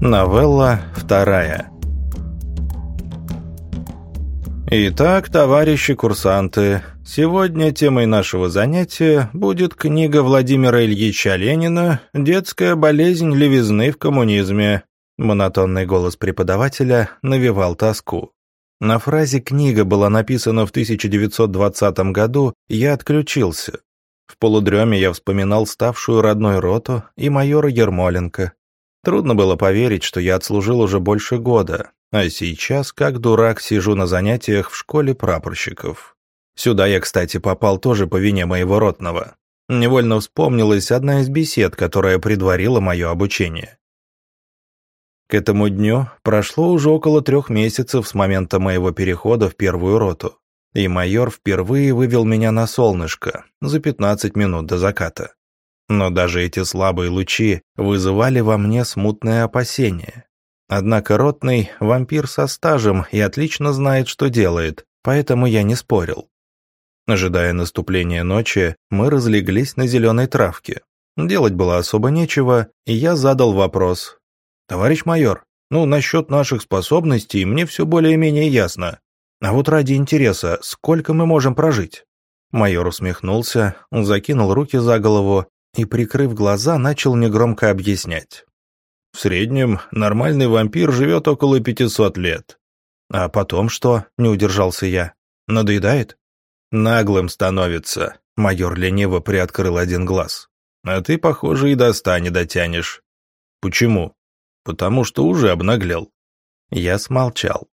Новелла вторая. Итак, товарищи курсанты, сегодня темой нашего занятия будет книга Владимира Ильича Ленина «Детская болезнь левизны в коммунизме». Монотонный голос преподавателя навевал тоску. На фразе «книга» была написана в 1920 году, я отключился. В полудреме я вспоминал ставшую родной роту и майора Ермоленко, Трудно было поверить, что я отслужил уже больше года, а сейчас, как дурак, сижу на занятиях в школе прапорщиков. Сюда я, кстати, попал тоже по вине моего ротного. Невольно вспомнилась одна из бесед, которая предварила мое обучение. К этому дню прошло уже около трех месяцев с момента моего перехода в первую роту, и майор впервые вывел меня на солнышко за 15 минут до заката. Но даже эти слабые лучи вызывали во мне смутное опасение. Однако ротный — вампир со стажем и отлично знает, что делает, поэтому я не спорил. Ожидая наступления ночи, мы разлеглись на зеленой травке. Делать было особо нечего, и я задал вопрос. «Товарищ майор, ну, насчет наших способностей мне все более-менее ясно. А вот ради интереса, сколько мы можем прожить?» Майор усмехнулся, закинул руки за голову и, прикрыв глаза, начал негромко объяснять. В среднем нормальный вампир живет около 500 лет. А потом что? Не удержался я. Надоедает? Наглым становится. Майор лениво приоткрыл один глаз. А ты, похоже, и до ста не дотянешь. Почему? Потому что уже обнаглел. Я смолчал.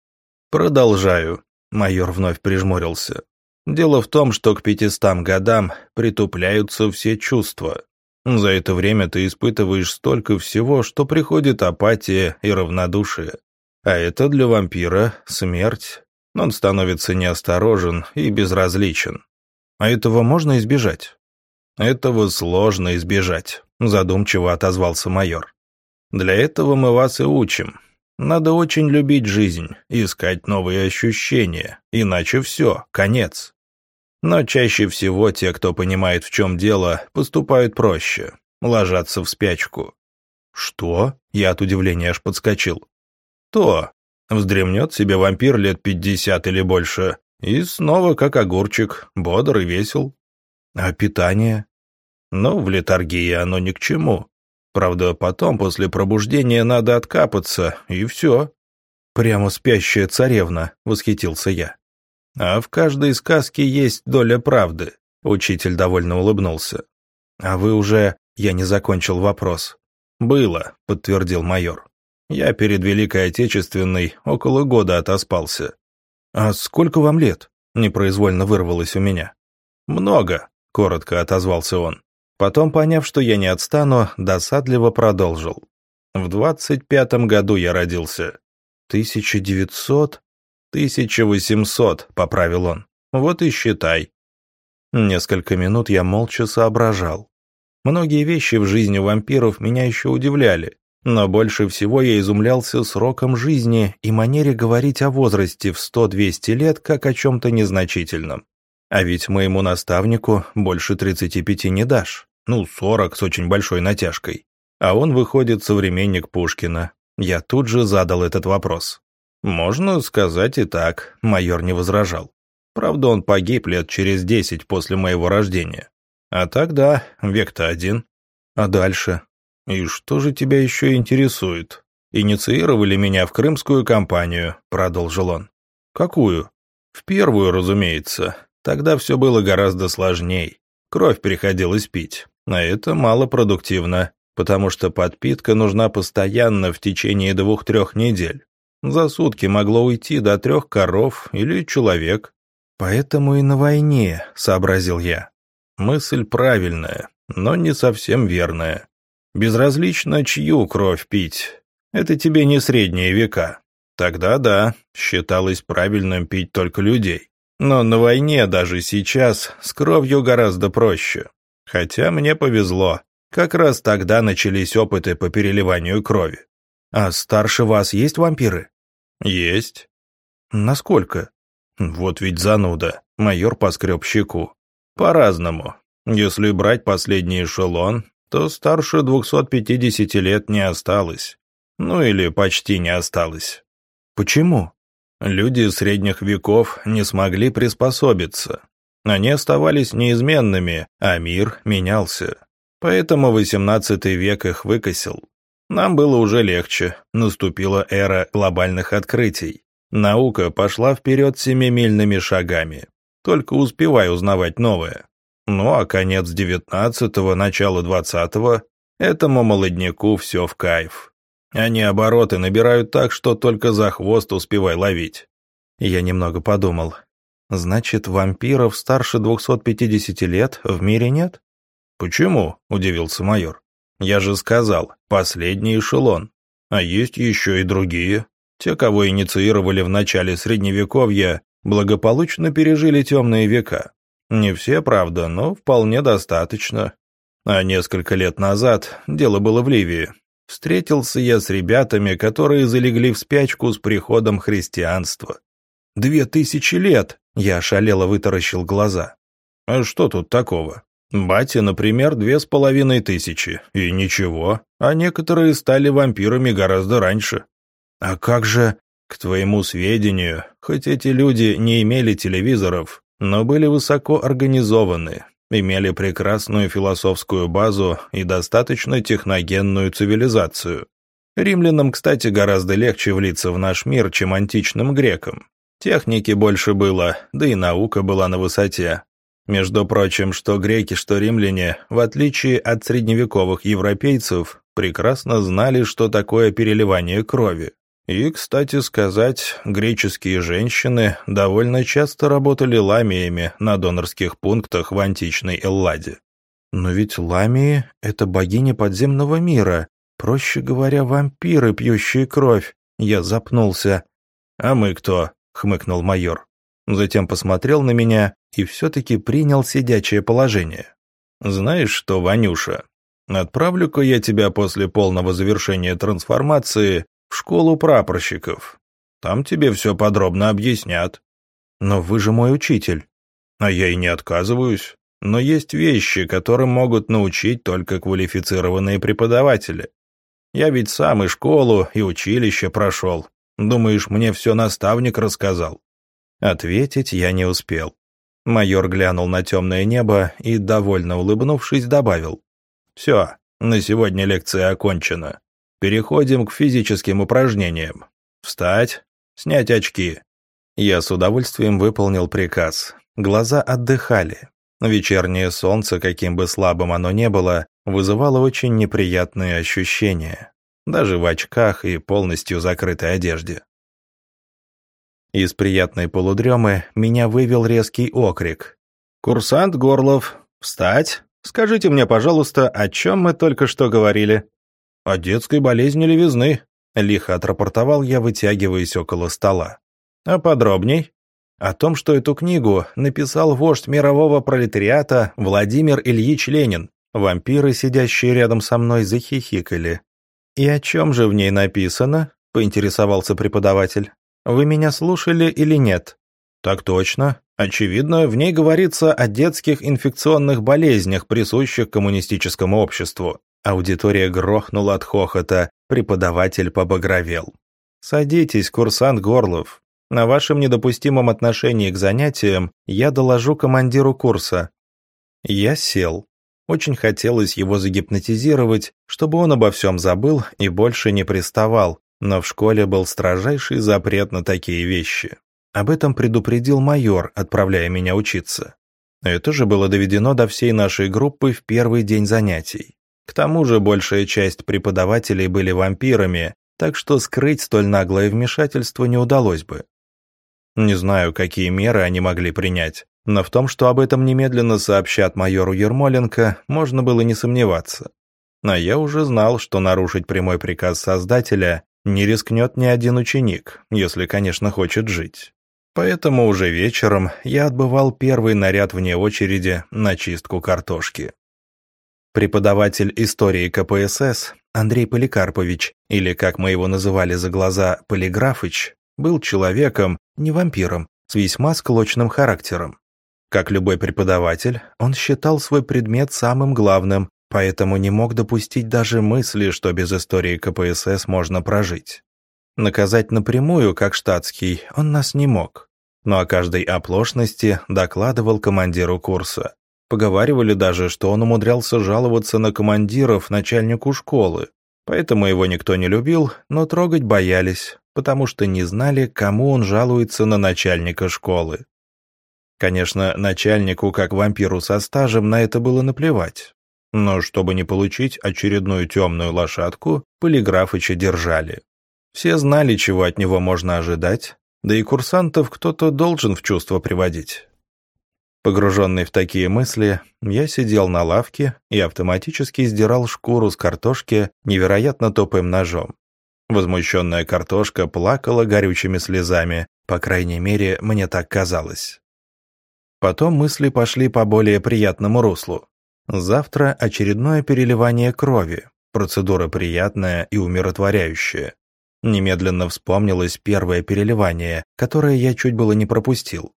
Продолжаю. Майор вновь прижмурился. Дело в том, что к пятистам годам притупляются все чувства. За это время ты испытываешь столько всего, что приходит апатия и равнодушие. А это для вампира смерть. Он становится неосторожен и безразличен. А этого можно избежать? Этого сложно избежать, задумчиво отозвался майор. Для этого мы вас и учим. Надо очень любить жизнь, искать новые ощущения, иначе все, конец. Но чаще всего те, кто понимает, в чем дело, поступают проще, ложатся в спячку. «Что?» — я от удивления аж подскочил. «То. Вздремнет себе вампир лет пятьдесят или больше, и снова как огурчик, бодр и весел. А питание? Ну, в летаргии оно ни к чему. Правда, потом, после пробуждения, надо откапаться, и все. Прямо спящая царевна, восхитился я. А в каждой сказке есть доля правды. Учитель довольно улыбнулся. А вы уже... Я не закончил вопрос. «Было», — подтвердил майор. «Я перед Великой Отечественной около года отоспался». «А сколько вам лет?» — непроизвольно вырвалось у меня. «Много», — коротко отозвался он. Потом, поняв, что я не отстану, досадливо продолжил. «В двадцать пятом году я родился». «Тысяча девятьсот...» «Тысяча восемьсот», — поправил он. «Вот и считай». Несколько минут я молча соображал. Многие вещи в жизни вампиров меня еще удивляли, но больше всего я изумлялся сроком жизни и манере говорить о возрасте в сто-двести лет как о чем-то незначительном. А ведь моему наставнику больше тридцати пяти не дашь. Ну, сорок с очень большой натяжкой. А он выходит современник Пушкина. Я тут же задал этот вопрос. «Можно сказать и так», — майор не возражал. «Правда, он погиб лет через десять после моего рождения. А тогда век-то один. А дальше? И что же тебя еще интересует? Инициировали меня в крымскую кампанию», — продолжил он. «Какую?» «В первую, разумеется. Тогда все было гораздо сложней. Кровь приходилось пить, а это малопродуктивно, потому что подпитка нужна постоянно в течение двух-трех недель. За сутки могло уйти до трех коров или человек. Поэтому и на войне, сообразил я. Мысль правильная, но не совсем верная. Безразлично, чью кровь пить. Это тебе не средние века. Тогда да, считалось правильным пить только людей. Но на войне даже сейчас с кровью гораздо проще. Хотя мне повезло. Как раз тогда начались опыты по переливанию крови. А старше вас есть вампиры? «Есть». «Насколько?» «Вот ведь зануда», — майор поскреб щеку. «По-разному. Если брать последний эшелон, то старше 250 лет не осталось. Ну или почти не осталось. Почему? Люди средних веков не смогли приспособиться. Они оставались неизменными, а мир менялся. Поэтому XVIII век их выкосил. Нам было уже легче, наступила эра глобальных открытий. Наука пошла вперед семимильными шагами. Только успевай узнавать новое. Ну а конец девятнадцатого, начало двадцатого — этому молодняку все в кайф. Они обороты набирают так, что только за хвост успевай ловить. Я немного подумал. Значит, вампиров старше 250 лет в мире нет? Почему? — удивился майор. Я же сказал, последний эшелон. А есть еще и другие. Те, кого инициировали в начале Средневековья, благополучно пережили темные века. Не все, правда, но вполне достаточно. А несколько лет назад, дело было в Ливии, встретился я с ребятами, которые залегли в спячку с приходом христианства. «Две тысячи лет!» — я ошалело вытаращил глаза. «А что тут такого? Бате, например, две с половиной тысячи, и ничего, а некоторые стали вампирами гораздо раньше. А как же, к твоему сведению, хоть эти люди не имели телевизоров, но были высоко организованы, имели прекрасную философскую базу и достаточно техногенную цивилизацию. Римлянам, кстати, гораздо легче влиться в наш мир, чем античным грекам. Техники больше было, да и наука была на высоте. Между прочим, что греки, что римляне, в отличие от средневековых европейцев, прекрасно знали, что такое переливание крови. И, кстати сказать, греческие женщины довольно часто работали ламиями на донорских пунктах в античной Элладе. Но ведь ламии — это богини подземного мира, проще говоря, вампиры, пьющие кровь. Я запнулся. «А мы кто?» — хмыкнул майор. Затем посмотрел на меня и все-таки принял сидячее положение. «Знаешь что, Ванюша, отправлю-ка я тебя после полного завершения трансформации в школу прапорщиков. Там тебе все подробно объяснят». «Но вы же мой учитель». «А я и не отказываюсь. Но есть вещи, которым могут научить только квалифицированные преподаватели. Я ведь сам и школу, и училище прошел. Думаешь, мне все наставник рассказал?» Ответить я не успел. Майор глянул на темное небо и, довольно улыбнувшись, добавил. «Все, на сегодня лекция окончена. Переходим к физическим упражнениям. Встать, снять очки». Я с удовольствием выполнил приказ. Глаза отдыхали. Вечернее солнце, каким бы слабым оно ни было, вызывало очень неприятные ощущения. Даже в очках и полностью закрытой одежде. Из приятной полудремы меня вывел резкий окрик. «Курсант Горлов, встать! Скажите мне, пожалуйста, о чем мы только что говорили?» «О детской болезни левизны», — лихо отрапортовал я, вытягиваясь около стола. «А подробней?» «О том, что эту книгу написал вождь мирового пролетариата Владимир Ильич Ленин». Вампиры, сидящие рядом со мной, захихикали. «И о чем же в ней написано?» — поинтересовался преподаватель. Вы меня слушали или нет? Так точно. Очевидно, в ней говорится о детских инфекционных болезнях, присущих коммунистическому обществу. Аудитория грохнула от хохота, преподаватель побагровел. «Садитесь, курсант Горлов. На вашем недопустимом отношении к занятиям я доложу командиру курса». Я сел. Очень хотелось его загипнотизировать, чтобы он обо всем забыл и больше не приставал, но в школе был строжайший запрет на такие вещи. Об этом предупредил майор, отправляя меня учиться. Это же было доведено до всей нашей группы в первый день занятий. К тому же большая часть преподавателей были вампирами, так что скрыть столь наглое вмешательство не удалось бы. Не знаю, какие меры они могли принять, но в том, что об этом немедленно сообщат майору Ермоленко, можно было не сомневаться. А я уже знал, что нарушить прямой приказ Создателя не рискнет ни один ученик, если, конечно, хочет жить. Поэтому уже вечером я отбывал первый наряд вне очереди на чистку картошки. Преподаватель истории КПСС Андрей Поликарпович, или, как мы его называли за глаза, Полиграфыч, был человеком, не вампиром, с весьма склочным характером. Как любой преподаватель, он считал свой предмет самым главным, поэтому не мог допустить даже мысли, что без истории КПСС можно прожить. Наказать напрямую, как штатский, он нас не мог, но о каждой оплошности докладывал командиру курса. Поговаривали даже, что он умудрялся жаловаться на командиров начальнику школы, поэтому его никто не любил, но трогать боялись, потому что не знали, кому он жалуется на начальника школы. Конечно, начальнику, как вампиру со стажем, на это было наплевать. Но чтобы не получить очередную темную лошадку, полиграфыча держали. Все знали, чего от него можно ожидать, да и курсантов кто-то должен в чувство приводить. Погруженный в такие мысли, я сидел на лавке и автоматически сдирал шкуру с картошки невероятно тупым ножом. Возмущенная картошка плакала горючими слезами, по крайней мере, мне так казалось. Потом мысли пошли по более приятному руслу. Завтра очередное переливание крови, процедура приятная и умиротворяющая. Немедленно вспомнилось первое переливание, которое я чуть было не пропустил.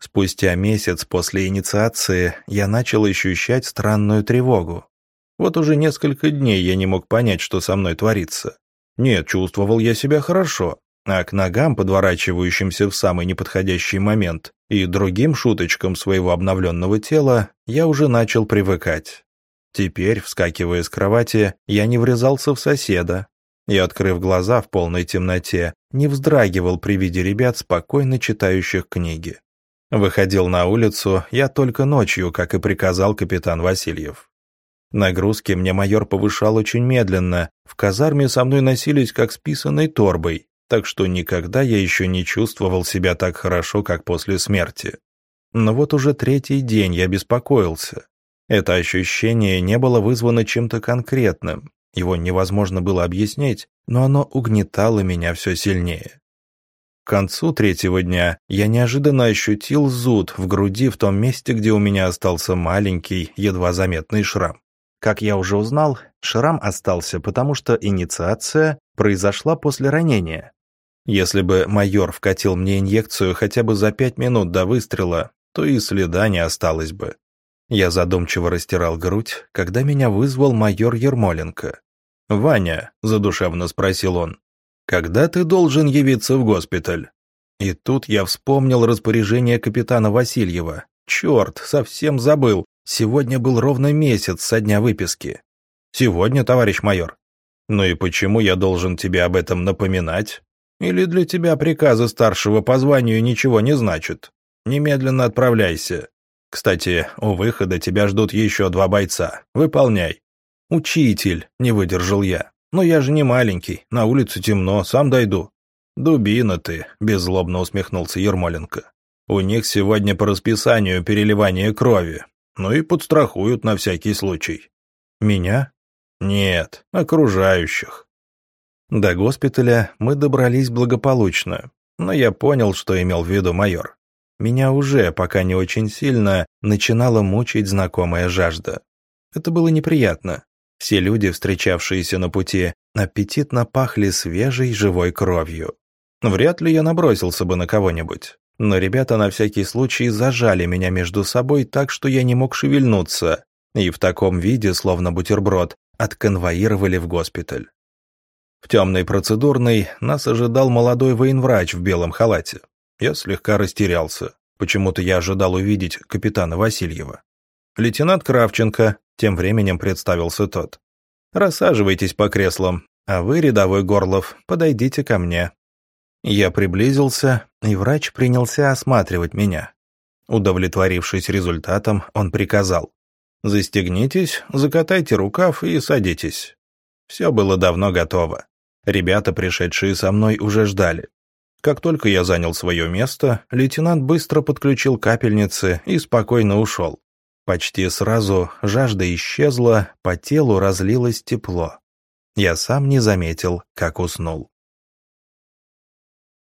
Спустя месяц после инициации я начал ощущать странную тревогу. Вот уже несколько дней я не мог понять, что со мной творится. Нет, чувствовал я себя хорошо, а к ногам, подворачивающимся в самый неподходящий момент, и другим шуточкам своего обновленного тела, я уже начал привыкать. Теперь, вскакивая с кровати, я не врезался в соседа, и, открыв глаза в полной темноте, не вздрагивал при виде ребят, спокойно читающих книги. Выходил на улицу я только ночью, как и приказал капитан Васильев. Нагрузки мне майор повышал очень медленно, в казарме со мной носились как с писаной торбой, так что никогда я еще не чувствовал себя так хорошо, как после смерти. Но вот уже третий день я беспокоился. Это ощущение не было вызвано чем-то конкретным, его невозможно было объяснить, но оно угнетало меня все сильнее. К концу третьего дня я неожиданно ощутил зуд в груди в том месте, где у меня остался маленький, едва заметный шрам. Как я уже узнал, шрам остался, потому что инициация произошла после ранения. Если бы майор вкатил мне инъекцию хотя бы за пять минут до выстрела, то и следа не осталось бы. Я задумчиво растирал грудь, когда меня вызвал майор Ермоленко. «Ваня», — задушевно спросил он, когда ты должен явиться в госпиталь?» И тут я вспомнил распоряжение капитана Васильева. Черт, совсем забыл. Сегодня был ровно месяц со дня выписки. Сегодня, товарищ майор. Ну и почему я должен тебе об этом напоминать? Или для тебя приказы старшего по званию ничего не значат? Немедленно отправляйся. Кстати, у выхода тебя ждут еще два бойца. Выполняй. Учитель, не выдержал я. «Но я же не маленький, на улице темно, сам дойду». «Дубина ты», — беззлобно усмехнулся Ермоленко. «У них сегодня по расписанию переливание крови, ну и подстрахуют на всякий случай». «Меня?» «Нет, окружающих». До госпиталя мы добрались благополучно, но я понял, что имел в виду майор. Меня уже, пока не очень сильно, начинала мучить знакомая жажда. Это было неприятно. Все люди, встречавшиеся на пути, аппетитно пахли свежей живой кровью. Вряд ли я набросился бы на кого-нибудь. Но ребята на всякий случай зажали меня между собой так, что я не мог шевельнуться, и в таком виде, словно бутерброд, отконвоировали в госпиталь. В темной процедурной нас ожидал молодой военврач в белом халате. Я слегка растерялся. Почему-то я ожидал увидеть капитана Васильева. Лейтенант Кравченко, тем временем представился тот. «Рассаживайтесь по креслам, а вы, рядовой Горлов, подойдите ко мне». Я приблизился, и врач принялся осматривать меня. Удовлетворившись результатом, он приказал. «Застегнитесь, закатайте рукав и садитесь». Все было давно готово. Ребята, пришедшие со мной, уже ждали. Как только я занял свое место, лейтенант быстро подключил капельницы и спокойно ушел. Почти сразу жажда исчезла, по телу разлилось тепло. Я сам не заметил, как уснул.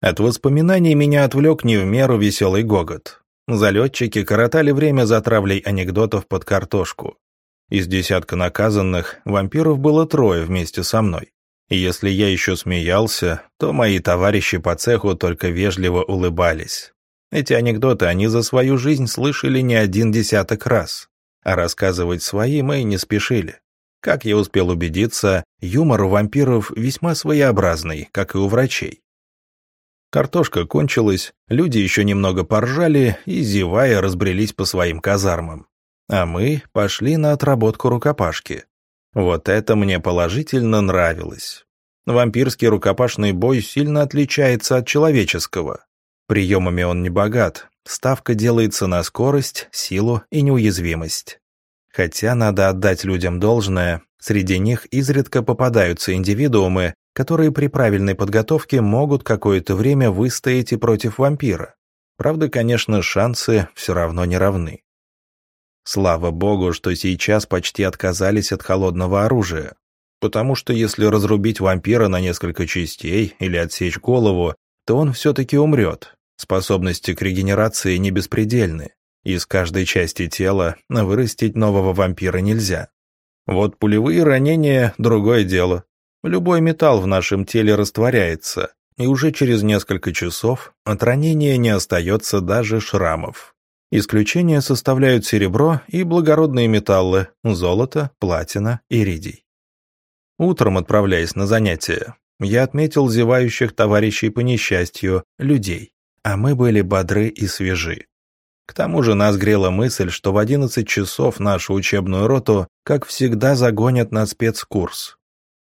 От воспоминаний меня отвлек не в меру веселый гогот. Залетчики коротали время за травлей анекдотов под картошку. Из десятка наказанных вампиров было трое вместе со мной. И если я еще смеялся, то мои товарищи по цеху только вежливо улыбались. Эти анекдоты они за свою жизнь слышали не один десяток раз. а рассказывать свои мы не спешили. Как я успел убедиться, юмор у вампиров весьма своеобразный, как и у врачей. Картошка кончилась, люди еще немного поржали и, зевая, разбрелись по своим казармам. А мы пошли на отработку рукопашки. Вот это мне положительно нравилось. Вампирский рукопашный бой сильно отличается от человеческого. Приемами он не богат, ставка делается на скорость, силу и неуязвимость. Хотя надо отдать людям должное, среди них изредка попадаются индивидуумы, которые при правильной подготовке могут какое-то время выстоять и против вампира. Правда, конечно, шансы все равно не равны. Слава богу, что сейчас почти отказались от холодного оружия. Потому что если разрубить вампира на несколько частей или отсечь голову, то он все-таки умрет. Способности к регенерации не беспредельны. Из каждой части тела вырастить нового вампира нельзя. Вот пулевые ранения – другое дело. Любой металл в нашем теле растворяется, и уже через несколько часов от ранения не остается даже шрамов. Исключение составляют серебро и благородные металлы – золото, платина, иридий. Утром, отправляясь на занятия, я отметил зевающих товарищей по несчастью, людей, а мы были бодры и свежи. К тому же нас грела мысль, что в 11 часов нашу учебную роту, как всегда, загонят на спецкурс,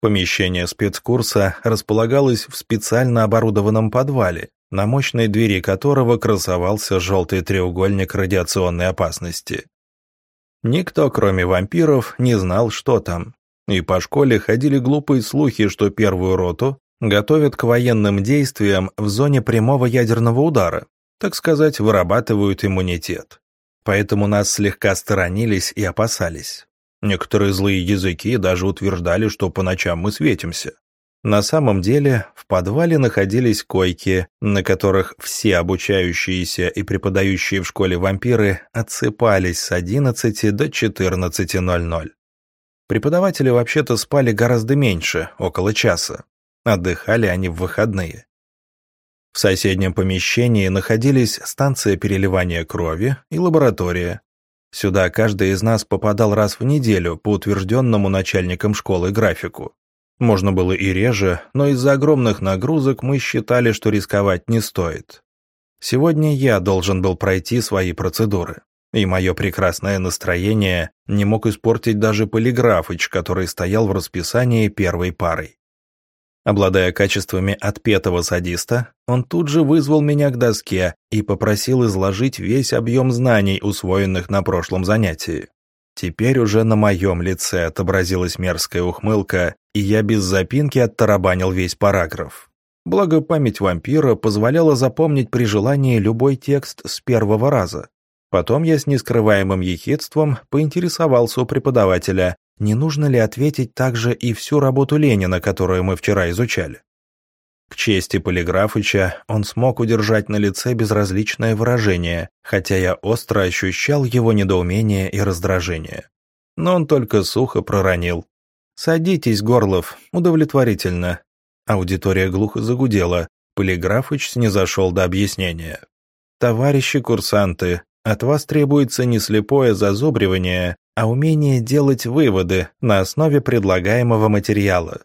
Помещение спецкурса располагалось в специально оборудованном подвале, на мощной двери которого красовался желтый треугольник радиационной опасности. Никто, кроме вампиров, не знал, что там. И по школе ходили глупые слухи, что первую роту готовят к военным действиям в зоне прямого ядерного удара, так сказать, вырабатывают иммунитет. Поэтому нас слегка сторонились и опасались. Некоторые злые языки даже утверждали, что по ночам мы светимся. На самом деле в подвале находились койки, на которых все обучающиеся и преподающие в школе вампиры отсыпались с 11 до 14.00. Преподаватели вообще-то спали гораздо меньше, около часа. Отдыхали они в выходные. В соседнем помещении находились станция переливания крови и лаборатория, Сюда каждый из нас попадал раз в неделю по утвержденному начальником школы графику. Можно было и реже, но из-за огромных нагрузок мы считали, что рисковать не стоит. Сегодня я должен был пройти свои процедуры, и мое прекрасное настроение не мог испортить даже полиграфыч, который стоял в расписании первой парой. Обладая качествами отпетого садиста, он тут же вызвал меня к доске и попросил изложить весь объем знаний, усвоенных на прошлом занятии. Теперь уже на моем лице отобразилась мерзкая ухмылка, и я без запинки оттарабанил весь параграф. Благо, память вампира позволяла запомнить при желании любой текст с первого раза. Потом я с нескрываемым ехидством поинтересовался у преподавателя, не нужно ли ответить также и всю работу Ленина, которую мы вчера изучали. К чести Полиграфыча он смог удержать на лице безразличное выражение, хотя я остро ощущал его недоумение и раздражение. Но он только сухо проронил. «Садитесь, Горлов, удовлетворительно». Аудитория глухо загудела. Полиграфыч снизошел до объяснения. «Товарищи курсанты, от вас требуется не слепое зазубривание, а умение делать выводы на основе предлагаемого материала.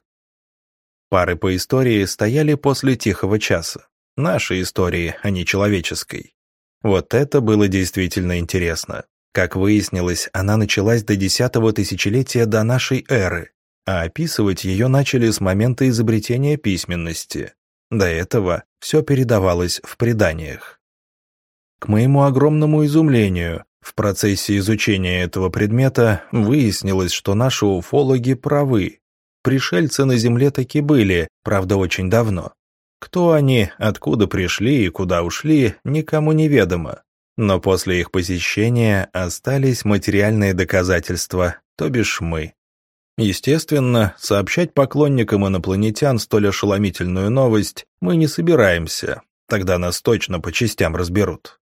Пары по истории стояли после тихого часа. Нашей истории, а не человеческой. Вот это было действительно интересно. Как выяснилось, она началась до десятого тысячелетия до нашей эры, а описывать ее начали с момента изобретения письменности. До этого все передавалось в преданиях. К моему огромному изумлению, в процессе изучения этого предмета выяснилось, что наши уфологи правы. Пришельцы на Земле таки были, правда, очень давно. Кто они, откуда пришли и куда ушли, никому не ведомо. Но после их посещения остались материальные доказательства, то бишь мы. Естественно, сообщать поклонникам инопланетян столь ошеломительную новость мы не собираемся, тогда нас точно по частям разберут.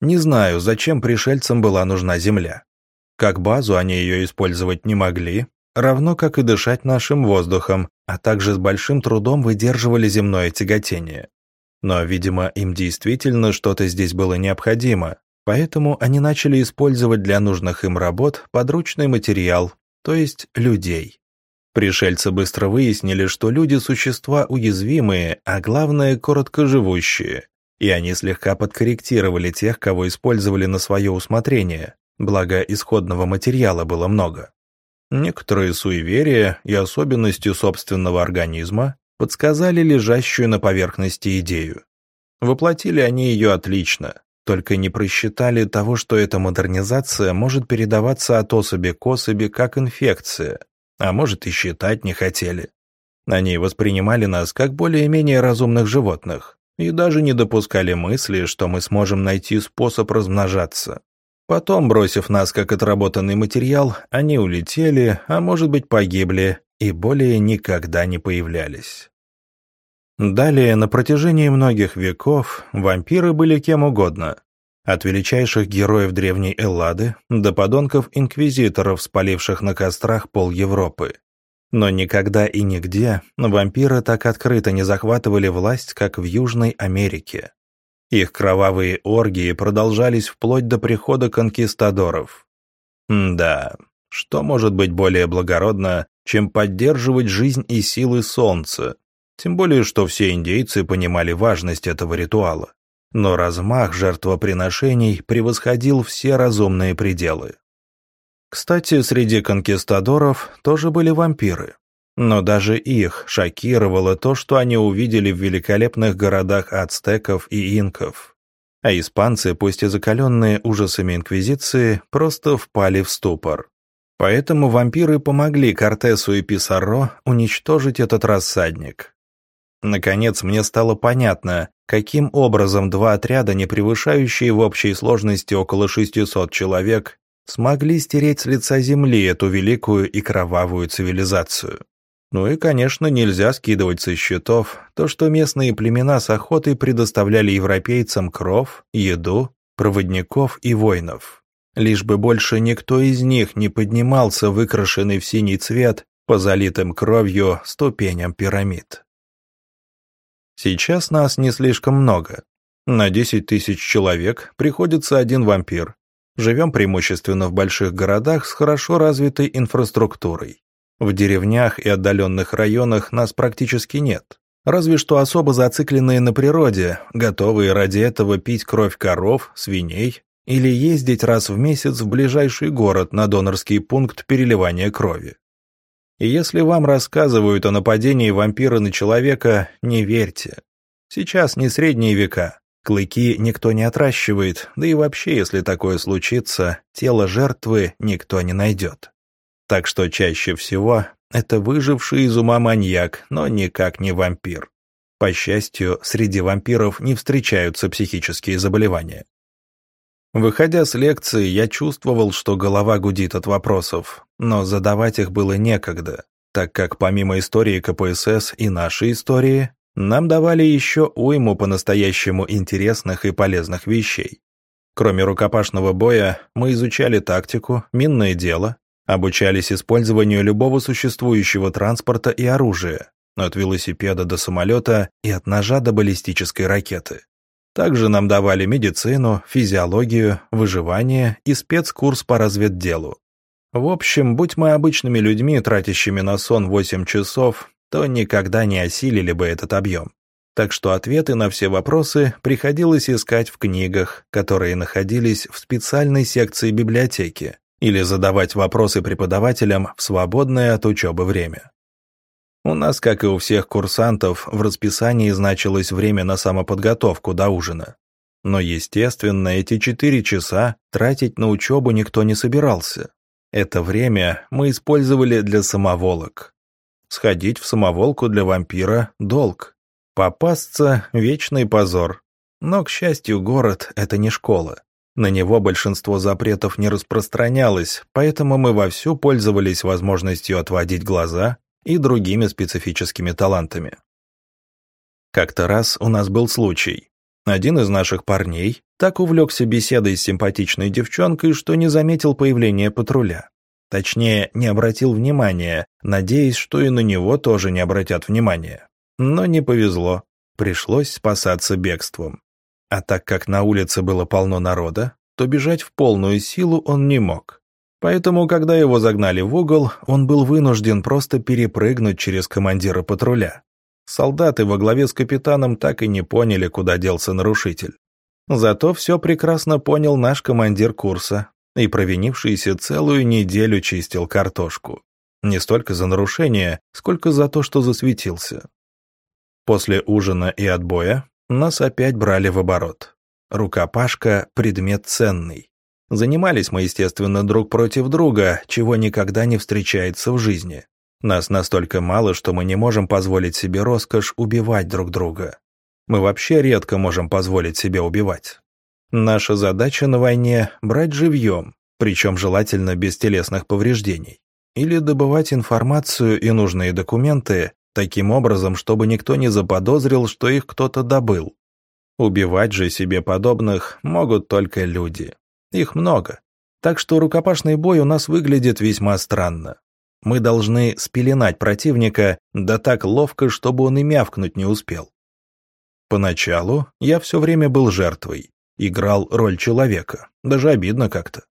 Не знаю, зачем пришельцам была нужна Земля. Как базу они ее использовать не могли, равно как и дышать нашим воздухом, а также с большим трудом выдерживали земное тяготение. Но, видимо, им действительно что-то здесь было необходимо, Поэтому они начали использовать для нужных им работ подручный материал, то есть людей. Пришельцы быстро выяснили, что люди – существа уязвимые, а главное – короткоживущие, и они слегка подкорректировали тех, кого использовали на свое усмотрение, благо исходного материала было много. Некоторые суеверия и особенности собственного организма подсказали лежащую на поверхности идею. Воплотили они ее отлично, только не просчитали того, что эта модернизация может передаваться от особи к особи как инфекция, а может и считать не хотели. Они воспринимали нас как более-менее разумных животных и даже не допускали мысли, что мы сможем найти способ размножаться. Потом, бросив нас как отработанный материал, они улетели, а может быть погибли, и более никогда не появлялись. Далее, на протяжении многих веков, вампиры были кем угодно. От величайших героев древней Эллады до подонков-инквизиторов, спаливших на кострах пол Европы. Но никогда и нигде вампиры так открыто не захватывали власть, как в Южной Америке. Их кровавые оргии продолжались вплоть до прихода конкистадоров. М да, что может быть более благородно, чем поддерживать жизнь и силы солнца? Тем более, что все индейцы понимали важность этого ритуала. Но размах жертвоприношений превосходил все разумные пределы. Кстати, среди конкистадоров тоже были вампиры. Но даже их шокировало то, что они увидели в великолепных городах ацтеков и инков. А испанцы, пусть и закаленные ужасами Инквизиции, просто впали в ступор. Поэтому вампиры помогли Кортесу и Писарро уничтожить этот рассадник. Наконец, мне стало понятно, каким образом два отряда, не превышающие в общей сложности около 600 человек, смогли стереть с лица земли эту великую и кровавую цивилизацию. Ну и, конечно, нельзя скидывать со счетов то, что местные племена с охотой предоставляли европейцам кров, еду, проводников и воинов. Лишь бы больше никто из них не поднимался выкрашенный в синий цвет по залитым кровью ступеням пирамид. Сейчас нас не слишком много. На 10 тысяч человек приходится один вампир. Живем преимущественно в больших городах с хорошо развитой инфраструктурой. В деревнях и отдаленных районах нас практически нет. Разве что особо зацикленные на природе, готовые ради этого пить кровь коров, свиней или ездить раз в месяц в ближайший город на донорский пункт переливания крови. И если вам рассказывают о нападении вампира на человека, не верьте. Сейчас не средние века. Клыки никто не отращивает, да и вообще, если такое случится, тело жертвы никто не найдет. Так что чаще всего это выживший из ума маньяк, но никак не вампир. По счастью, среди вампиров не встречаются психические заболевания. Выходя с лекции, я чувствовал, что голова гудит от вопросов, но задавать их было некогда, так как помимо истории КПСС и нашей истории, нам давали еще уйму по-настоящему интересных и полезных вещей. Кроме рукопашного боя, мы изучали тактику, минное дело, Обучались использованию любого существующего транспорта и оружия, от велосипеда до самолета и от ножа до баллистической ракеты. Также нам давали медицину, физиологию, выживание и спецкурс по разведделу. В общем, будь мы обычными людьми, тратящими на сон 8 часов, то никогда не осилили бы этот объем. Так что ответы на все вопросы приходилось искать в книгах, которые находились в специальной секции библиотеки, или задавать вопросы преподавателям в свободное от учебы время. У нас, как и у всех курсантов, в расписании значилось время на самоподготовку до ужина. Но, естественно, эти четыре часа тратить на учебу никто не собирался. Это время мы использовали для самоволок. Сходить в самоволку для вампира – долг. Попасться – вечный позор. Но, к счастью, город – это не школа. На него большинство запретов не распространялось, поэтому мы вовсю пользовались возможностью отводить глаза и другими специфическими талантами. Как-то раз у нас был случай. Один из наших парней так увлекся беседой с симпатичной девчонкой, что не заметил появления патруля. Точнее, не обратил внимания, надеясь, что и на него тоже не обратят внимания. Но не повезло, пришлось спасаться бегством. А так как на улице было полно народа, что бежать в полную силу он не мог. Поэтому, когда его загнали в угол, он был вынужден просто перепрыгнуть через командира патруля. Солдаты во главе с капитаном так и не поняли, куда делся нарушитель. Зато все прекрасно понял наш командир курса, и провинившийся целую неделю чистил картошку. Не столько за нарушение, сколько за то, что засветился. После ужина и отбоя нас опять брали в оборот. Рукопашка – предмет ценный. Занимались мы, естественно, друг против друга, чего никогда не встречается в жизни. Нас настолько мало, что мы не можем позволить себе роскошь убивать друг друга. Мы вообще редко можем позволить себе убивать. Наша задача на войне – брать живьем, причем желательно без телесных повреждений, или добывать информацию и нужные документы таким образом, чтобы никто не заподозрил, что их кто-то добыл. Убивать же себе подобных могут только люди. Их много. Так что рукопашный бой у нас выглядит весьма странно. Мы должны спеленать противника, да так ловко, чтобы он и мявкнуть не успел. Поначалу я все время был жертвой, играл роль человека, даже обидно как-то.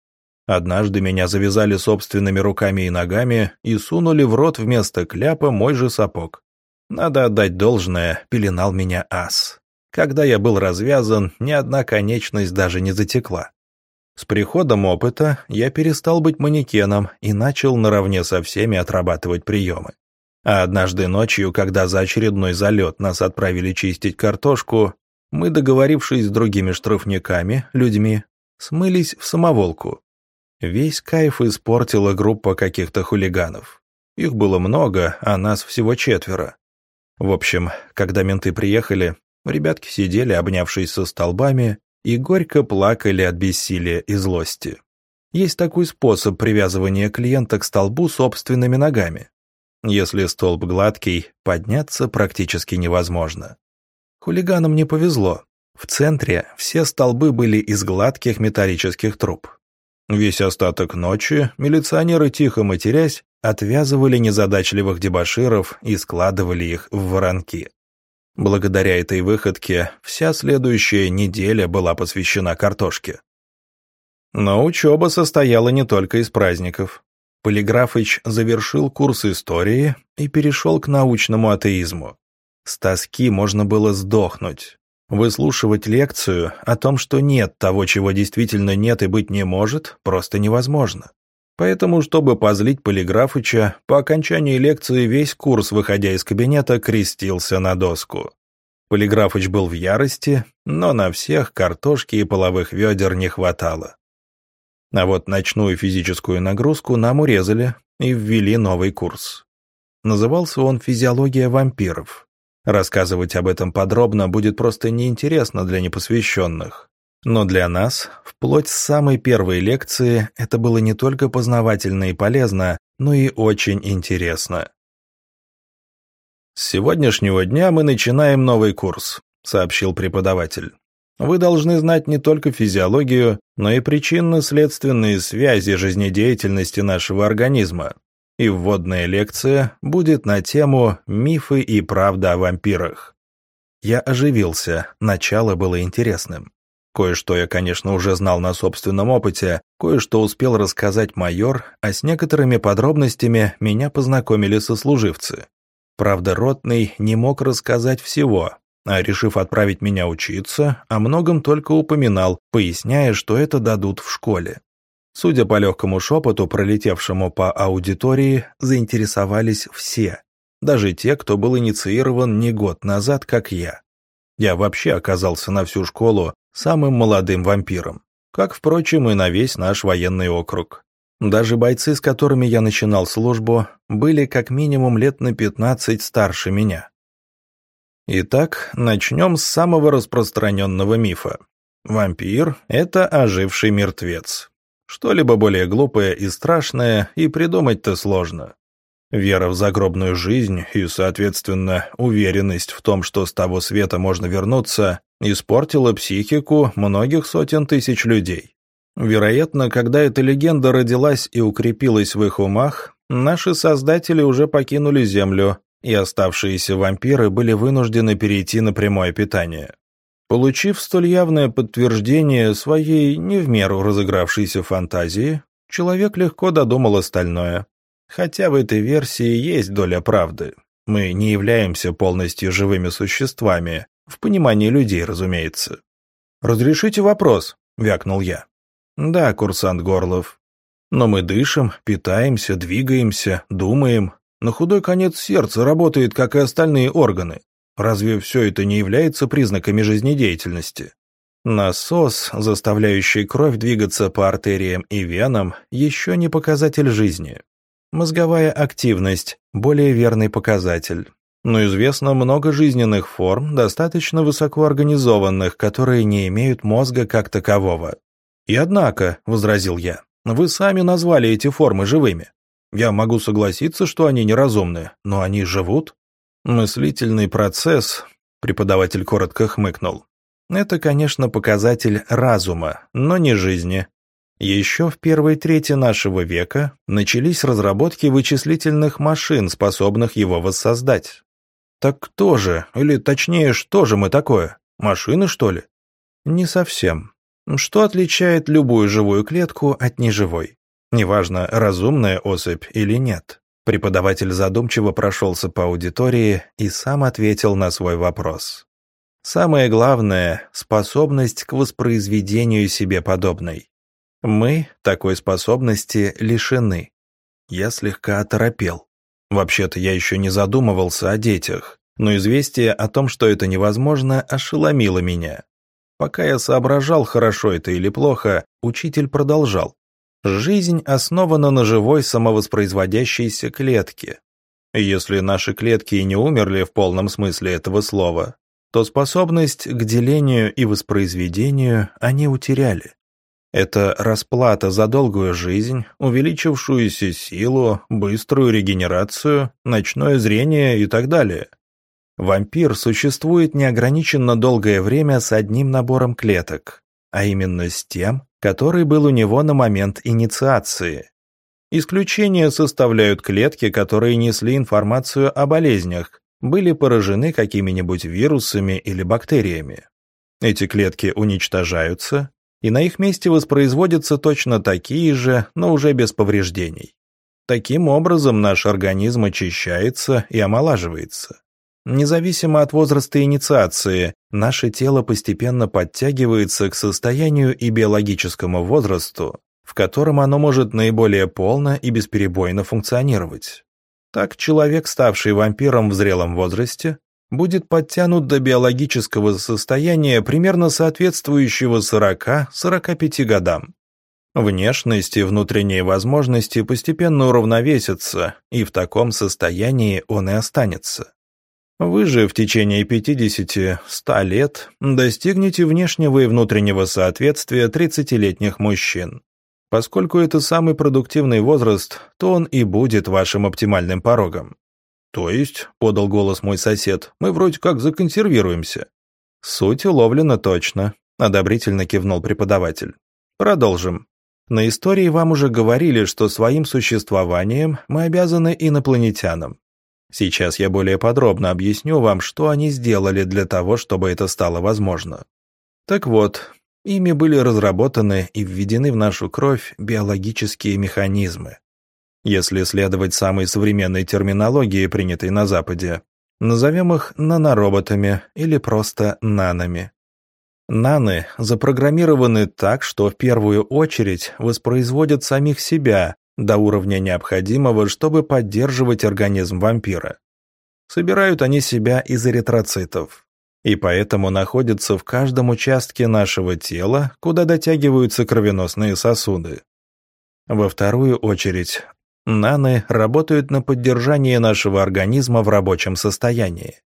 Однажды меня завязали собственными руками и ногами и сунули в рот вместо кляпа мой же сапог. Надо отдать должное, пеленал меня ас. Когда я был развязан, ни одна конечность даже не затекла. С приходом опыта я перестал быть манекеном и начал наравне со всеми отрабатывать приемы. А однажды ночью, когда за очередной залет нас отправили чистить картошку, мы, договорившись с другими штрафниками, людьми, смылись в самоволку. Весь кайф испортила группа каких-то хулиганов. Их было много, а нас всего четверо. В общем, когда менты приехали, ребятки сидели, обнявшись со столбами, и горько плакали от бессилия и злости. Есть такой способ привязывания клиента к столбу собственными ногами. Если столб гладкий, подняться практически невозможно. Хулиганам не повезло. В центре все столбы были из гладких металлических труб. Весь остаток ночи милиционеры, тихо матерясь, отвязывали незадачливых дебоширов и складывали их в воронки. Благодаря этой выходке вся следующая неделя была посвящена картошке. Но учеба состояла не только из праздников. Полиграфыч завершил курс истории и перешел к научному атеизму. С тоски можно было сдохнуть. Выслушивать лекцию о том, что нет того, чего действительно нет и быть не может, просто невозможно. Поэтому, чтобы позлить Полиграфыча, по окончании лекции весь курс, выходя из кабинета, крестился на доску. Полиграфыч был в ярости, но на всех картошки и половых ведер не хватало. А вот ночную физическую нагрузку нам урезали и ввели новый курс. Назывался он «Физиология вампиров». Рассказывать об этом подробно будет просто неинтересно для непосвященных. Но для нас, вплоть с самой первой лекции, это было не только познавательно и полезно, но и очень интересно. «С сегодняшнего дня мы начинаем новый курс», — сообщил преподаватель. «Вы должны знать не только физиологию, но и причинно-следственные связи жизнедеятельности нашего организма, и вводная лекция будет на тему «Мифы и правда о вампирах». Я оживился, начало было интересным. Кое-что я, конечно, уже знал на собственном опыте, кое-что успел рассказать майор, а с некоторыми подробностями меня познакомили сослуживцы. Правда, Ротный не мог рассказать всего, а решив отправить меня учиться, о многом только упоминал, поясняя, что это дадут в школе. Судя по легкому шепоту, пролетевшему по аудитории, заинтересовались все, даже те, кто был инициирован не год назад, как я. Я вообще оказался на всю школу самым молодым вампиром, как, впрочем, и на весь наш военный округ. Даже бойцы, с которыми я начинал службу, были как минимум лет на 15 старше меня. Итак, начнем с самого распространенного мифа. Вампир – это оживший мертвец. Что-либо более глупое и страшное и придумать-то сложно. Вера в загробную жизнь и, соответственно, уверенность в том, что с того света можно вернуться, испортила психику многих сотен тысяч людей. Вероятно, когда эта легенда родилась и укрепилась в их умах, наши создатели уже покинули Землю, и оставшиеся вампиры были вынуждены перейти на прямое питание. Получив столь явное подтверждение своей не в меру разыгравшейся фантазии, человек легко додумал остальное. Хотя в этой версии есть доля правды. Мы не являемся полностью живыми существами, в понимании людей, разумеется. «Разрешите вопрос?» — вякнул я. «Да, курсант Горлов. Но мы дышим, питаемся, двигаемся, думаем. На худой конец сердце работает, как и остальные органы. Разве все это не является признаками жизнедеятельности? Насос, заставляющий кровь двигаться по артериям и венам, еще не показатель жизни. Мозговая активность – более верный показатель. Но известно много жизненных форм, достаточно высоко организованных, которые не имеют мозга как такового. «И однако», – возразил я, – «вы сами назвали эти формы живыми. Я могу согласиться, что они неразумны, но они живут. Мыслительный процесс, преподаватель коротко хмыкнул. Это, конечно, показатель разума, но не жизни. Еще в первой трети нашего века начались разработки вычислительных машин, способных его воссоздать. Так кто же, или точнее, что же мы такое? Машины, что ли? Не совсем. Что отличает любую живую клетку от неживой? Неважно, разумная особь или нет. Преподаватель задумчиво прошелся по аудитории и сам ответил на свой вопрос. Самое главное – способность к воспроизведению себе подобной. Мы такой способности лишены. Я слегка оторопел. Вообще-то я еще не задумывался о детях, но известие о том, что это невозможно, ошеломило меня. Пока я соображал, хорошо это или плохо, учитель продолжал. Жизнь основана на живой самовоспроизводящейся клетке. Если наши клетки и не умерли в полном смысле этого слова, то способность к делению и воспроизведению они утеряли. Это расплата за долгую жизнь, увеличившуюся силу, быструю регенерацию, ночное зрение и так далее. Вампир существует неограниченно долгое время с одним набором клеток, а именно с тем, который был у него на момент инициации. Исключение составляют клетки, которые несли информацию о болезнях, были поражены какими-нибудь вирусами или бактериями. Эти клетки уничтожаются, и на их месте воспроизводятся точно такие же, но уже без повреждений. Таким образом, наш организм очищается и омолаживается. Независимо от возраста инициации, наше тело постепенно подтягивается к состоянию и биологическому возрасту, в котором оно может наиболее полно и бесперебойно функционировать. Так человек, ставший вампиром в зрелом возрасте, будет подтянут до биологического состояния, примерно соответствующего 40-45 годам. Внешность и внутренние возможности постепенно уравновесятся, и в таком состоянии он и останется. Вы же в течение 50-100 лет достигнете внешнего и внутреннего соответствия 30-летних мужчин. Поскольку это самый продуктивный возраст, то он и будет вашим оптимальным порогом. То есть, подал голос мой сосед, мы вроде как законсервируемся. Суть уловлена точно, одобрительно кивнул преподаватель. Продолжим. На истории вам уже говорили, что своим существованием мы обязаны инопланетянам. Сейчас я более подробно объясню вам, что они сделали для того, чтобы это стало возможно. Так вот, ими были разработаны и введены в нашу кровь биологические механизмы. Если следовать самой современной терминологии, принятой на Западе, назовем их нанороботами или просто нанами. Наны запрограммированы так, что в первую очередь воспроизводят самих себя, до уровня необходимого, чтобы поддерживать организм вампира. Собирают они себя из эритроцитов, и поэтому находятся в каждом участке нашего тела, куда дотягиваются кровеносные сосуды. Во вторую очередь, наны работают на поддержание нашего организма в рабочем состоянии.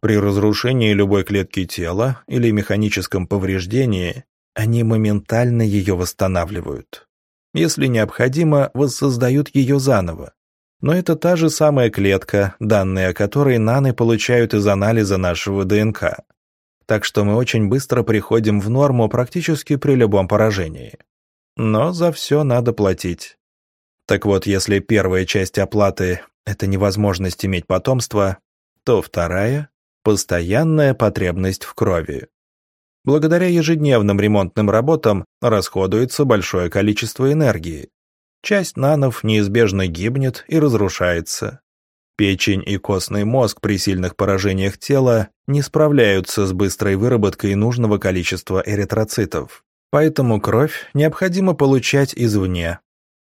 При разрушении любой клетки тела или механическом повреждении они моментально ее восстанавливают. Если необходимо, воссоздают ее заново. Но это та же самая клетка, данные о которой наны получают из анализа нашего ДНК. Так что мы очень быстро приходим в норму практически при любом поражении. Но за все надо платить. Так вот, если первая часть оплаты – это невозможность иметь потомство, то вторая – постоянная потребность в крови. Благодаря ежедневным ремонтным работам расходуется большое количество энергии. Часть нанов неизбежно гибнет и разрушается. Печень и костный мозг при сильных поражениях тела не справляются с быстрой выработкой нужного количества эритроцитов, поэтому кровь необходимо получать извне.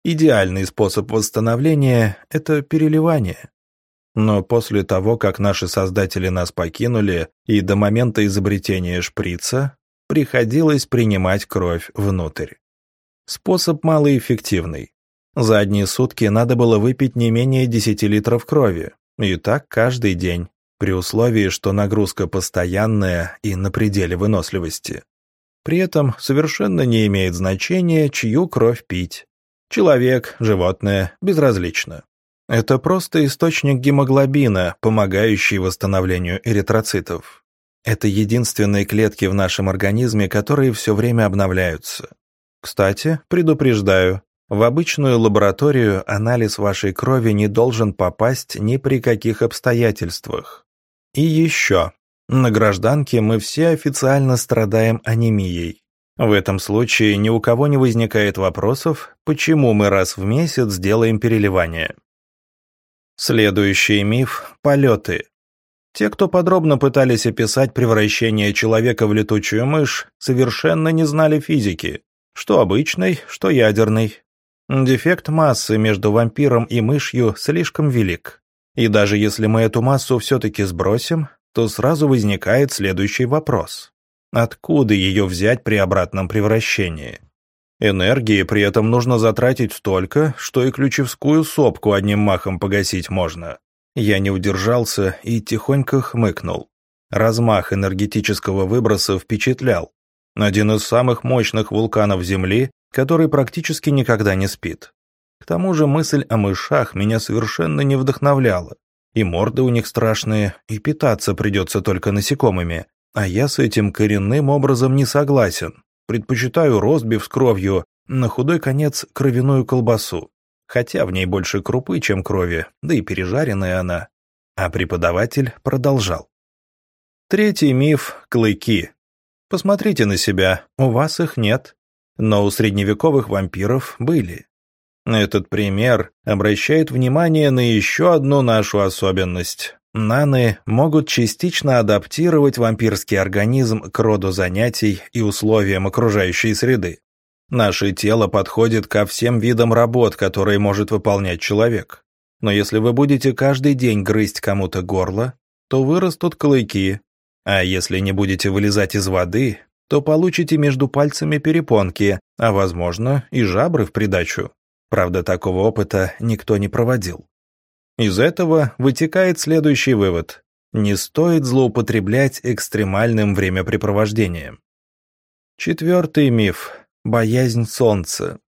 Идеальный способ восстановления – это переливание. Но после того, как наши создатели нас покинули, и до момента изобретения шприца, приходилось принимать кровь внутрь. Способ малоэффективный. За одни сутки надо было выпить не менее 10 литров крови, и так каждый день, при условии, что нагрузка постоянная и на пределе выносливости. При этом совершенно не имеет значения, чью кровь пить. Человек, животное, безразлично. Это просто источник гемоглобина, помогающий восстановлению эритроцитов. Это единственные клетки в нашем организме, которые все время обновляются. Кстати, предупреждаю, в обычную лабораторию анализ вашей крови не должен попасть ни при каких обстоятельствах. И еще. На гражданке мы все официально страдаем анемией. В этом случае ни у кого не возникает вопросов, почему мы раз в месяц делаем переливание. Следующий миф – полеты. Те, кто подробно пытались описать превращение человека в летучую мышь, совершенно не знали физики, что обычной, что ядерной. Дефект массы между вампиром и мышью слишком велик. И даже если мы эту массу все-таки сбросим, то сразу возникает следующий вопрос. Откуда ее взять при обратном превращении? Энергии при этом нужно затратить столько, что и ключевскую сопку одним махом погасить можно. Я не удержался и тихонько хмыкнул. Размах энергетического выброса впечатлял. Один из самых мощных вулканов Земли который практически никогда не спит. К тому же мысль о мышах меня совершенно не вдохновляла. И морды у них страшные, и питаться придется только насекомыми. А я с этим коренным образом не согласен. Предпочитаю ростбиф с кровью, на худой конец кровяную колбасу. Хотя в ней больше крупы, чем крови, да и пережаренная она. А преподаватель продолжал. Третий миф – клыки. Посмотрите на себя, у вас их нет но у средневековых вампиров были. Этот пример обращает внимание на еще одну нашу особенность. Наны могут частично адаптировать вампирский организм к роду занятий и условиям окружающей среды. Наше тело подходит ко всем видам работ, которые может выполнять человек. Но если вы будете каждый день грызть кому-то горло, то вырастут клыки, а если не будете вылезать из воды, то получите между пальцами перепонки, а, возможно, и жабры в придачу. Правда, такого опыта никто не проводил. Из этого вытекает следующий вывод. Не стоит злоупотреблять экстремальным времяпрепровождением. Четвертый миф – боязнь солнца.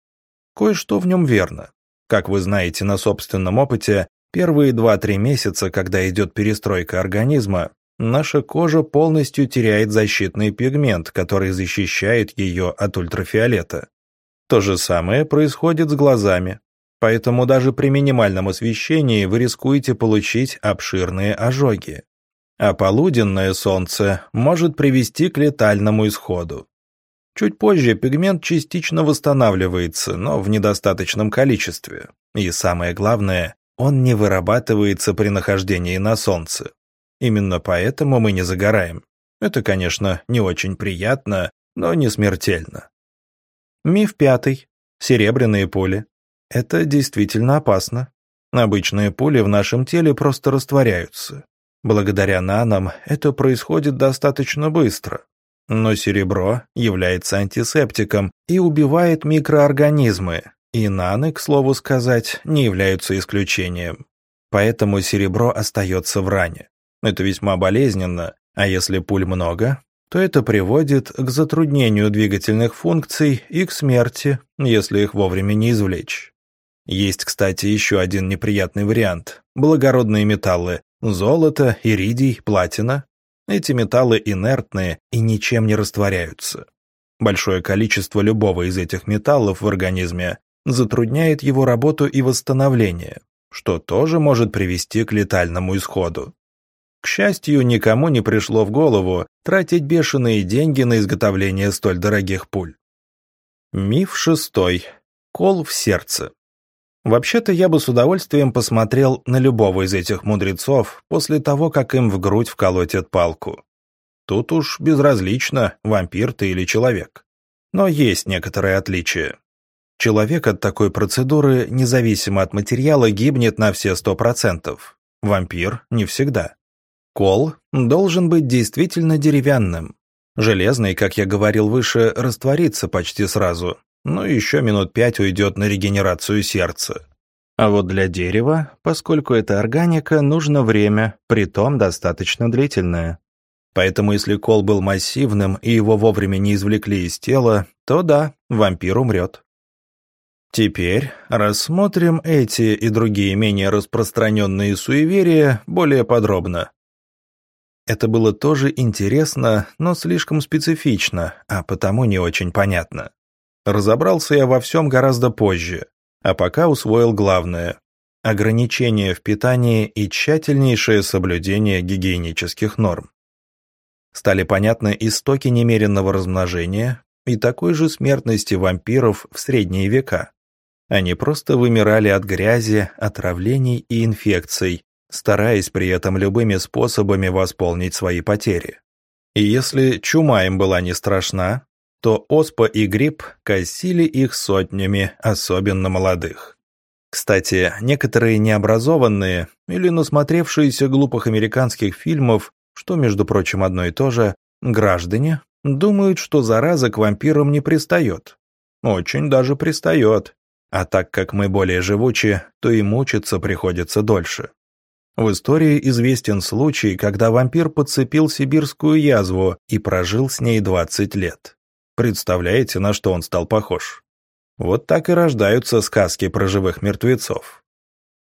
Кое-что в нем верно. Как вы знаете на собственном опыте, первые 2-3 месяца, когда идет перестройка организма, наша кожа полностью теряет защитный пигмент, который защищает ее от ультрафиолета. То же самое происходит с глазами. Поэтому даже при минимальном освещении вы рискуете получить обширные ожоги. А полуденное солнце может привести к летальному исходу. Чуть позже пигмент частично восстанавливается, но в недостаточном количестве. И самое главное, он не вырабатывается при нахождении на солнце. Именно поэтому мы не загораем. Это, конечно, не очень приятно, но не смертельно. Миф пятый. Серебряные пули. Это действительно опасно. Обычные пули в нашем теле просто растворяются. Благодаря нанам это происходит достаточно быстро. Но серебро является антисептиком и убивает микроорганизмы, и наны, к слову сказать, не являются исключением. Поэтому серебро остается в ране. Это весьма болезненно, а если пуль много, то это приводит к затруднению двигательных функций и к смерти, если их вовремя не извлечь. Есть, кстати, еще один неприятный вариант – благородные металлы – золото, иридий, платина. Эти металлы инертные и ничем не растворяются. Большое количество любого из этих металлов в организме затрудняет его работу и восстановление, что тоже может привести к летальному исходу. К счастью, никому не пришло в голову тратить бешеные деньги на изготовление столь дорогих пуль. Миф шестой. Кол в сердце. Вообще-то я бы с удовольствием посмотрел на любого из этих мудрецов после того, как им в грудь вколотят палку. Тут уж безразлично, вампир ты или человек. Но есть некоторые отличия. Человек от такой процедуры, независимо от материала, гибнет на все сто процентов. Вампир – не всегда. Кол должен быть действительно деревянным. Железный, как я говорил выше, растворится почти сразу, но еще минут пять уйдет на регенерацию сердца. А вот для дерева, поскольку это органика, нужно время, притом достаточно длительное. Поэтому если кол был массивным и его вовремя не извлекли из тела, то да, вампир умрет. Теперь рассмотрим эти и другие менее распространенные суеверия более подробно. Это было тоже интересно, но слишком специфично, а потому не очень понятно. Разобрался я во всем гораздо позже, а пока усвоил главное – ограничение в питании и тщательнейшее соблюдение гигиенических норм. Стали понятны истоки немеренного размножения и такой же смертности вампиров в средние века. Они просто вымирали от грязи, отравлений и инфекций, стараясь при этом любыми способами восполнить свои потери. И если чума им была не страшна, то оспа и грипп косили их сотнями, особенно молодых. Кстати, некоторые необразованные или насмотревшиеся глупых американских фильмов, что, между прочим, одно и то же, граждане, думают, что зараза к вампирам не пристает. Очень даже пристает. А так как мы более живучи, то и мучиться приходится дольше. В истории известен случай, когда вампир подцепил сибирскую язву и прожил с ней 20 лет. Представляете, на что он стал похож? Вот так и рождаются сказки про живых мертвецов.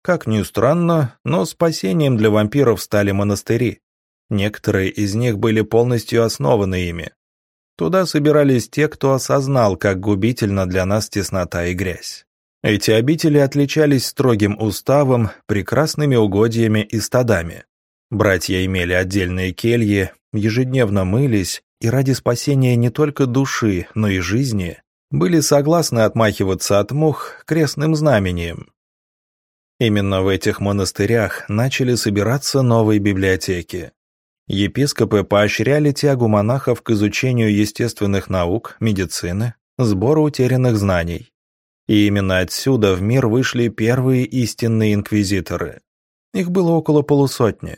Как ни странно, но спасением для вампиров стали монастыри. Некоторые из них были полностью основаны ими. Туда собирались те, кто осознал, как губительна для нас теснота и грязь. Эти обители отличались строгим уставом, прекрасными угодьями и стадами. Братья имели отдельные кельи, ежедневно мылись и ради спасения не только души, но и жизни были согласны отмахиваться от мух крестным знамением. Именно в этих монастырях начали собираться новые библиотеки. Епископы поощряли тягу монахов к изучению естественных наук, медицины, сбору утерянных знаний. И именно отсюда в мир вышли первые истинные инквизиторы. Их было около полусотни.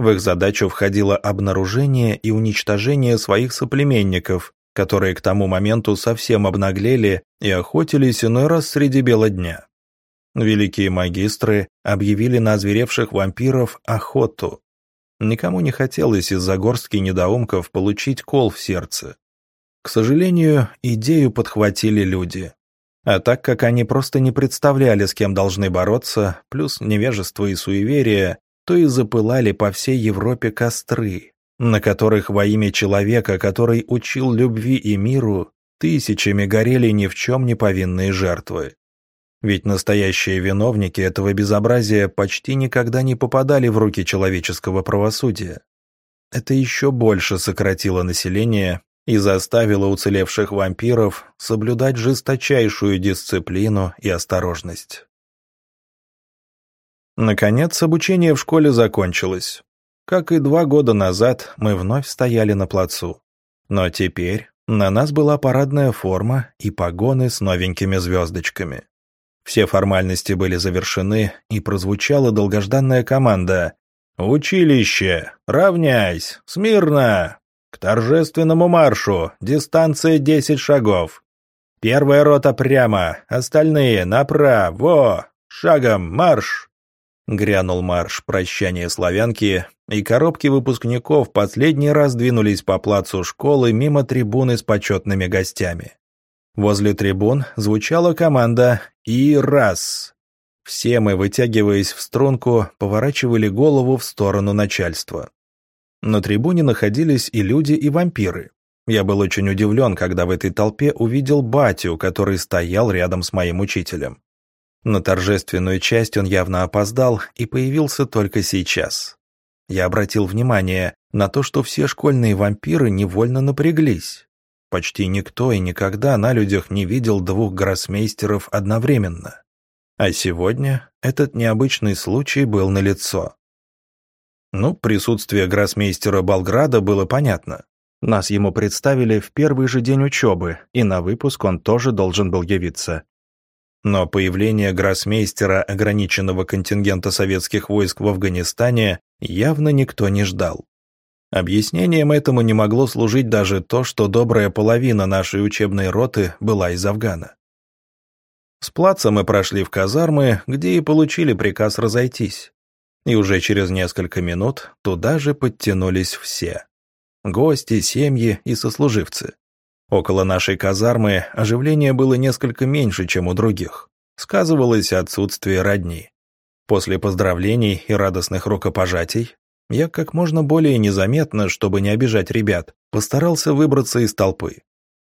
В их задачу входило обнаружение и уничтожение своих соплеменников, которые к тому моменту совсем обнаглели и охотились иной раз среди бела дня. Великие магистры объявили на озверевших вампиров охоту. Никому не хотелось из-за горстки недоумков получить кол в сердце. К сожалению, идею подхватили люди. А так как они просто не представляли, с кем должны бороться, плюс невежество и суеверие, то и запылали по всей Европе костры, на которых во имя человека, который учил любви и миру, тысячами горели ни в чем не повинные жертвы. Ведь настоящие виновники этого безобразия почти никогда не попадали в руки человеческого правосудия. Это еще больше сократило население и заставила уцелевших вампиров соблюдать жесточайшую дисциплину и осторожность. Наконец, обучение в школе закончилось. Как и два года назад, мы вновь стояли на плацу. Но теперь на нас была парадная форма и погоны с новенькими звездочками. Все формальности были завершены, и прозвучала долгожданная команда «Училище! Равняйсь! Смирно! К торжественному маршу, дистанция 10 шагов. Первая рота прямо, остальные направо. Шагом марш!» Грянул марш прощания славянки, и коробки выпускников последний раз двинулись по плацу школы мимо трибуны с почетными гостями. Возле трибун звучала команда «И раз!». Все мы, вытягиваясь в струнку, поворачивали голову в сторону начальства. На трибуне находились и люди, и вампиры. Я был очень удивлен, когда в этой толпе увидел батю, который стоял рядом с моим учителем. На торжественную часть он явно опоздал и появился только сейчас. я обратил внимание на то, что все школьные вампиры невольно напряглись. Почти никто и никогда на людях не видел двух гроссмейстеров одновременно. А сегодня этот необычный случай был налицо. Ну, присутствие гроссмейстера Болграда было понятно. Нас ему представили в первый же день учебы, и на выпуск он тоже должен был явиться. Но появление гроссмейстера ограниченного контингента советских войск в Афганистане явно никто не ждал. Объяснением этому не могло служить даже то, что добрая половина нашей учебной роты была из Афгана. С плаца мы прошли в казармы, где и получили приказ разойтись. И уже через несколько минут туда же подтянулись все. Гости, семьи и сослуживцы. Около нашей казармы оживление было несколько меньше, чем у других. Сказывалось отсутствие родни. После поздравлений и радостных рукопожатий я как можно более незаметно, чтобы не обижать ребят, постарался выбраться из толпы.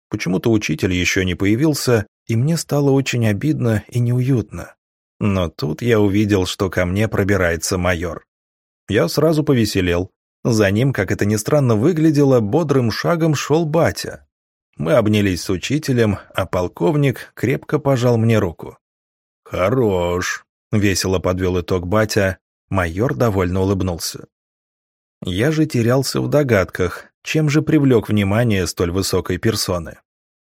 Почему-то учитель еще не появился, и мне стало очень обидно и неуютно. Но тут я увидел, что ко мне пробирается майор. Я сразу повеселел. За ним, как это ни странно выглядело, бодрым шагом шел батя. Мы обнялись с учителем, а полковник крепко пожал мне руку. «Хорош», — весело подвел итог батя. Майор довольно улыбнулся. Я же терялся в догадках, чем же привлек внимание столь высокой персоны.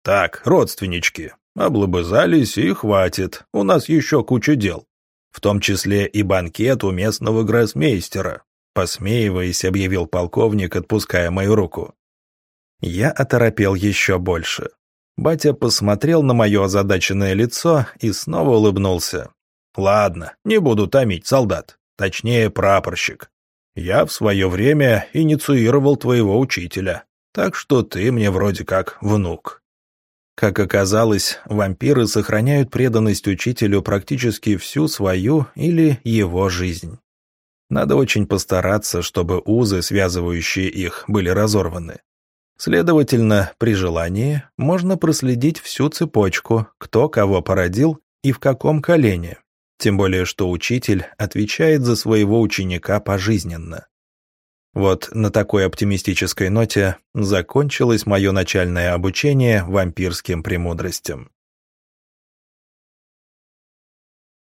«Так, родственнички, облобызались и хватит, у нас еще куча дел. В том числе и банкет у местного гроссмейстера», посмеиваясь, объявил полковник, отпуская мою руку. Я оторопел еще больше. Батя посмотрел на мое озадаченное лицо и снова улыбнулся. «Ладно, не буду томить, солдат. Точнее, прапорщик. Я в свое время инициировал твоего учителя, так что ты мне вроде как внук». Как оказалось, вампиры сохраняют преданность учителю практически всю свою или его жизнь. Надо очень постараться, чтобы узы, связывающие их, были разорваны. Следовательно, при желании можно проследить всю цепочку, кто кого породил и в каком колене. Тем более, что учитель отвечает за своего ученика пожизненно. Вот на такой оптимистической ноте закончилось мое начальное обучение вампирским премудростям.